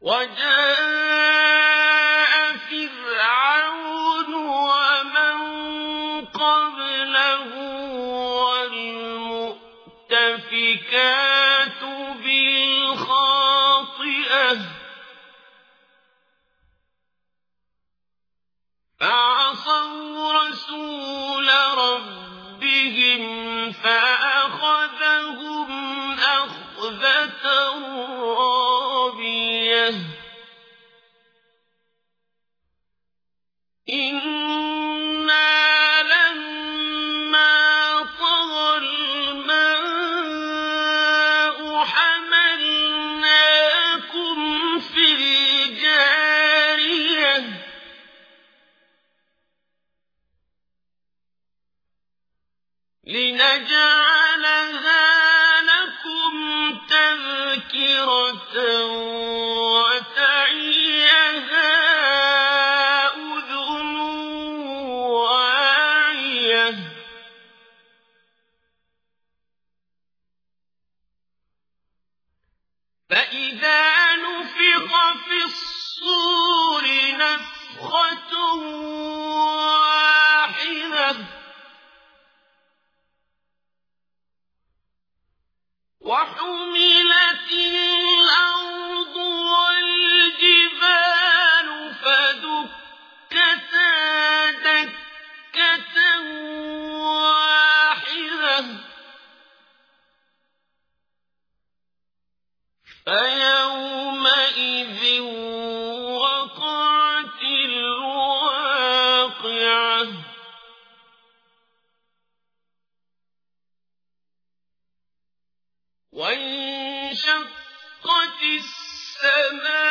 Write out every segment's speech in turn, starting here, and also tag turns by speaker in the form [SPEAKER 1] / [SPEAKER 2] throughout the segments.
[SPEAKER 1] وجاء فرعون ومن قبله والمؤتفكات بالخاطئة فعصوا رسول ربهم فأخذهم لنجعلها لكم تذكرة فإذا نفق في الصور نفخة وحملت وانشقت السماء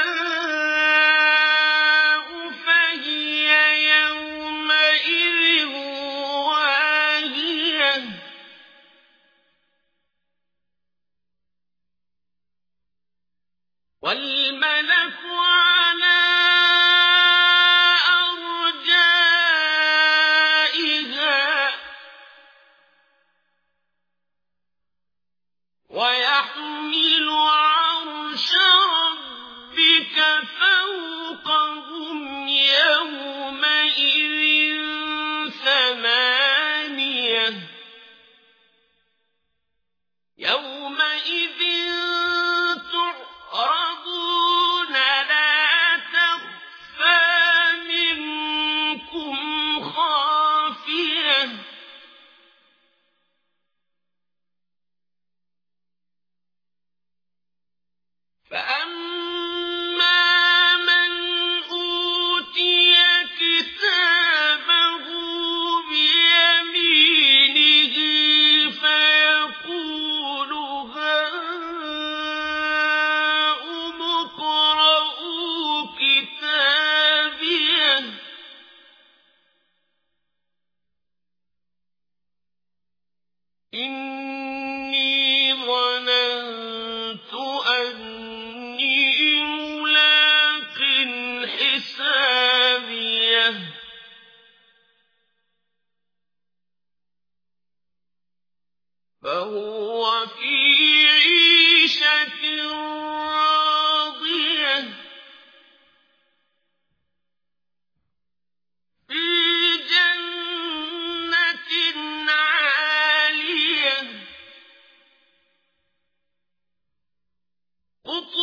[SPEAKER 1] سامية فهو في عيشة راضية. في جنة عالية. قطر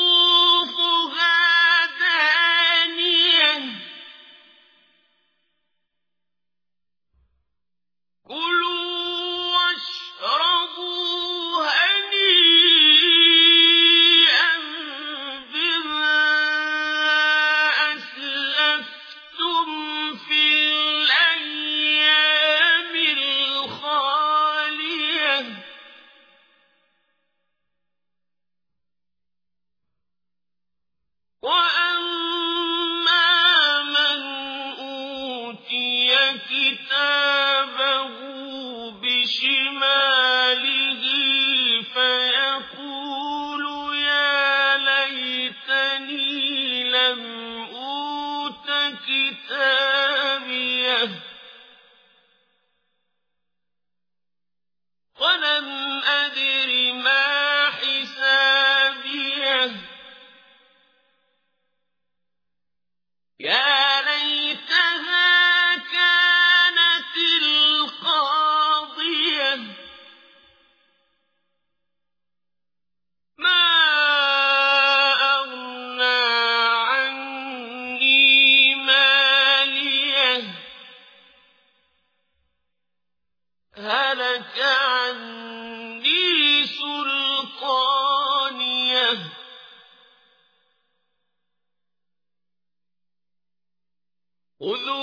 [SPEAKER 1] خذوا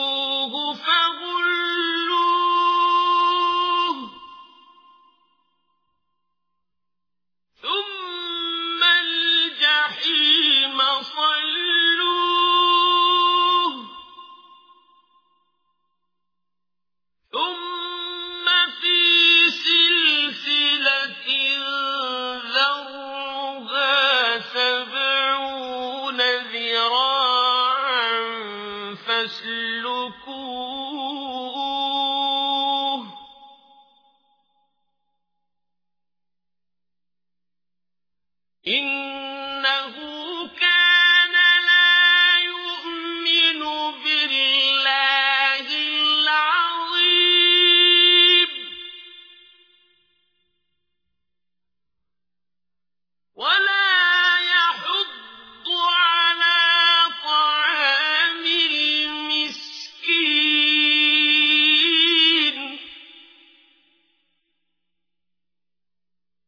[SPEAKER 1] يسلكون